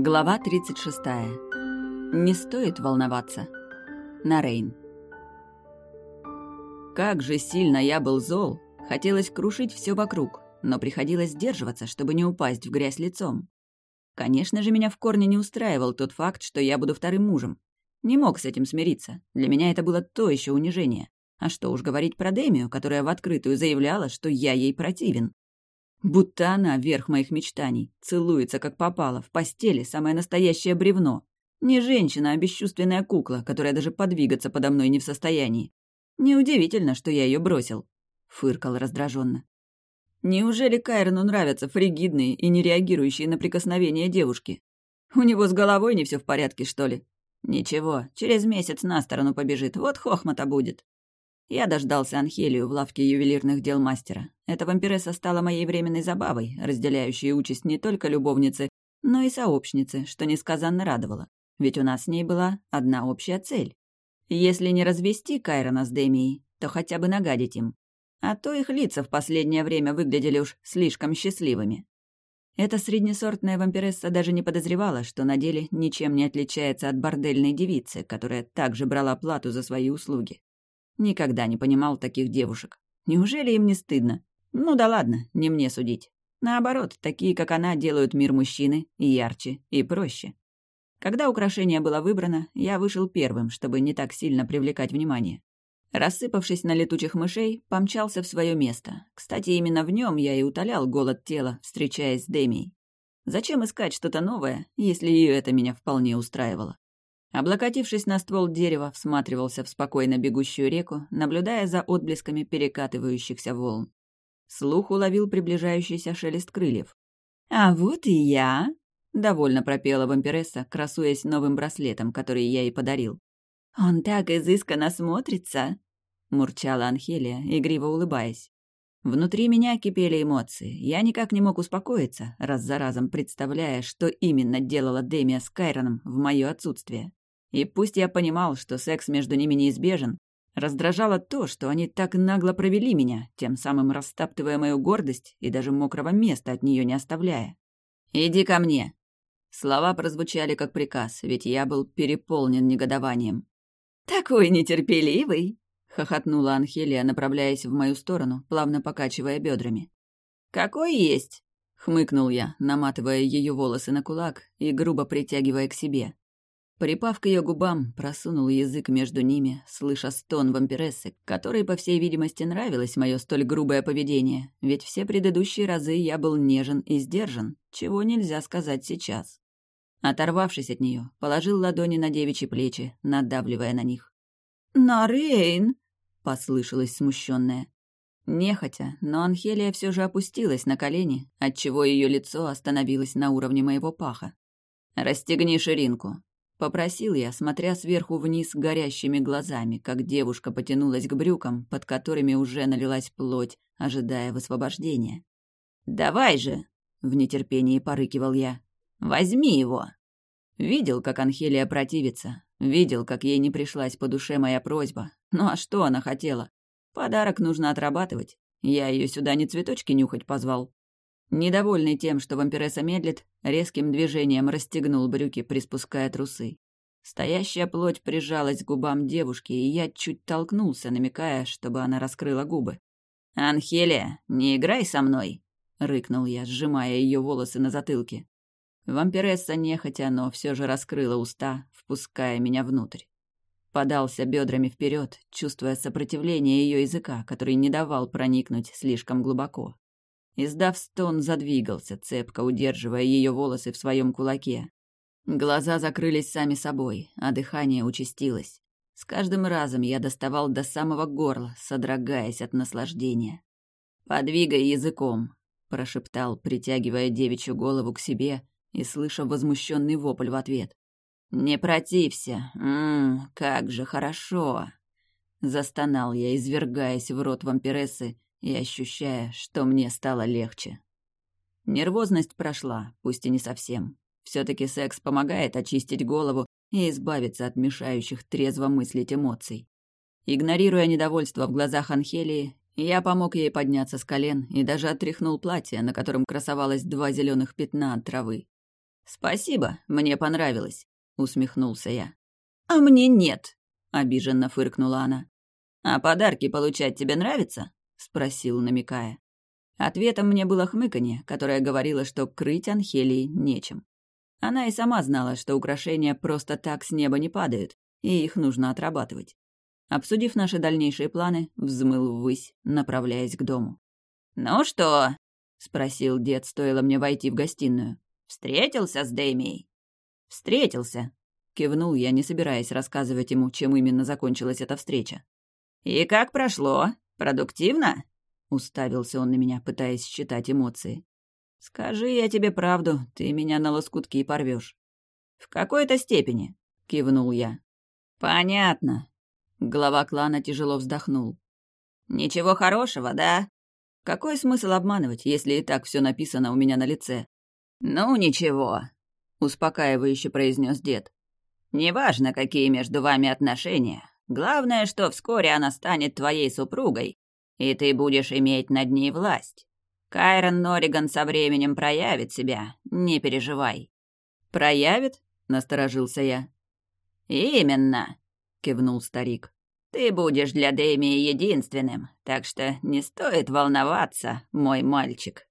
Глава 36. Не стоит волноваться. Нарейн. Как же сильно я был зол. Хотелось крушить все вокруг, но приходилось сдерживаться, чтобы не упасть в грязь лицом. Конечно же, меня в корне не устраивал тот факт, что я буду вторым мужем. Не мог с этим смириться. Для меня это было то еще унижение. А что уж говорить про Демию, которая в открытую заявляла, что я ей противен. Будто она, верх моих мечтаний, целуется, как попало, в постели, самое настоящее бревно. Не женщина, а бесчувственная кукла, которая даже подвигаться подо мной не в состоянии. Неудивительно, что я ее бросил. Фыркал раздраженно. Неужели Кайрону нравятся фригидные и не реагирующие на прикосновения девушки? У него с головой не все в порядке, что ли? Ничего, через месяц на сторону побежит, вот хохмата будет. Я дождался Анхелию в лавке ювелирных дел мастера. Эта вампиресса стала моей временной забавой, разделяющей участь не только любовницы, но и сообщницы, что несказанно радовало. Ведь у нас с ней была одна общая цель. Если не развести Кайрона с Демией, то хотя бы нагадить им. А то их лица в последнее время выглядели уж слишком счастливыми. Эта среднесортная вампиресса даже не подозревала, что на деле ничем не отличается от бордельной девицы, которая также брала плату за свои услуги. Никогда не понимал таких девушек. Неужели им не стыдно? Ну да ладно, не мне судить. Наоборот, такие, как она, делают мир мужчины ярче, и проще. Когда украшение было выбрано, я вышел первым, чтобы не так сильно привлекать внимание. Рассыпавшись на летучих мышей, помчался в свое место. Кстати, именно в нем я и утолял голод тела, встречаясь с Демией. Зачем искать что-то новое, если ее это меня вполне устраивало? Облокотившись на ствол дерева, всматривался в спокойно бегущую реку, наблюдая за отблесками перекатывающихся волн. Слух уловил приближающийся шелест крыльев. «А вот и я!» — довольно пропела вампиресса, красуясь новым браслетом, который я ей подарил. «Он так изысканно смотрится!» — мурчала Анхелия, игриво улыбаясь. Внутри меня кипели эмоции. Я никак не мог успокоиться, раз за разом представляя, что именно делала Демия с Кайроном в мое отсутствие. И пусть я понимал, что секс между ними неизбежен, раздражало то, что они так нагло провели меня, тем самым растаптывая мою гордость и даже мокрого места от нее не оставляя. «Иди ко мне!» Слова прозвучали как приказ, ведь я был переполнен негодованием. «Такой нетерпеливый!» — хохотнула Анхелия, направляясь в мою сторону, плавно покачивая бедрами. «Какой есть!» — хмыкнул я, наматывая ее волосы на кулак и грубо притягивая к себе. Припав к ее губам, просунул язык между ними, слыша стон вампирессы, которой, по всей видимости, нравилось мое столь грубое поведение, ведь все предыдущие разы я был нежен и сдержан, чего нельзя сказать сейчас. Оторвавшись от нее, положил ладони на девичьи плечи, надавливая на них. «Нарейн!» — послышалось смущенное. Нехотя, но Анхелия все же опустилась на колени, отчего ее лицо остановилось на уровне моего паха. «Расстегни ширинку», Попросил я, смотря сверху вниз горящими глазами, как девушка потянулась к брюкам, под которыми уже налилась плоть, ожидая высвобождения. «Давай же!» — в нетерпении порыкивал я. «Возьми его!» Видел, как Анхелия противится, видел, как ей не пришлась по душе моя просьба. Ну а что она хотела? Подарок нужно отрабатывать. Я ее сюда не цветочки нюхать позвал. Недовольный тем, что вампиресса медлит, резким движением расстегнул брюки, приспуская трусы. Стоящая плоть прижалась к губам девушки, и я чуть толкнулся, намекая, чтобы она раскрыла губы. «Анхелия, не играй со мной!» — рыкнул я, сжимая ее волосы на затылке. Вампиресса нехотя, но все же раскрыла уста, впуская меня внутрь. Подался бедрами вперед, чувствуя сопротивление ее языка, который не давал проникнуть слишком глубоко. Издав стон, задвигался, цепко удерживая ее волосы в своем кулаке. Глаза закрылись сами собой, а дыхание участилось. С каждым разом я доставал до самого горла, содрогаясь от наслаждения. «Подвигай языком», — прошептал, притягивая девичью голову к себе и слыша возмущенный вопль в ответ. «Не протився! Ммм, как же хорошо!» Застонал я, извергаясь в рот вампирессы и ощущая, что мне стало легче. Нервозность прошла, пусть и не совсем. все таки секс помогает очистить голову и избавиться от мешающих трезво мыслить эмоций. Игнорируя недовольство в глазах Анхелии, Я помог ей подняться с колен и даже отряхнул платье, на котором красовалось два зеленых пятна от травы. «Спасибо, мне понравилось», — усмехнулся я. «А мне нет», — обиженно фыркнула она. «А подарки получать тебе нравится?» — спросил, намекая. Ответом мне было хмыканье, которое говорило, что крыть Анхелии нечем. Она и сама знала, что украшения просто так с неба не падают, и их нужно отрабатывать. Обсудив наши дальнейшие планы, взмыл ввысь, направляясь к дому. «Ну что?» — спросил дед, стоило мне войти в гостиную. «Встретился с Дэймией?» «Встретился», — кивнул я, не собираясь рассказывать ему, чем именно закончилась эта встреча. «И как прошло? Продуктивно?» — уставился он на меня, пытаясь считать эмоции. «Скажи я тебе правду, ты меня на лоскутки порвешь. «В какой-то степени», — кивнул я. «Понятно», Глава клана тяжело вздохнул. «Ничего хорошего, да? Какой смысл обманывать, если и так все написано у меня на лице?» «Ну, ничего», — успокаивающе произнес дед. «Неважно, какие между вами отношения. Главное, что вскоре она станет твоей супругой, и ты будешь иметь над ней власть. Кайрон Норриган со временем проявит себя, не переживай». «Проявит?» — насторожился я. «Именно», — кивнул старик. «Ты будешь для Дэмии единственным, так что не стоит волноваться, мой мальчик».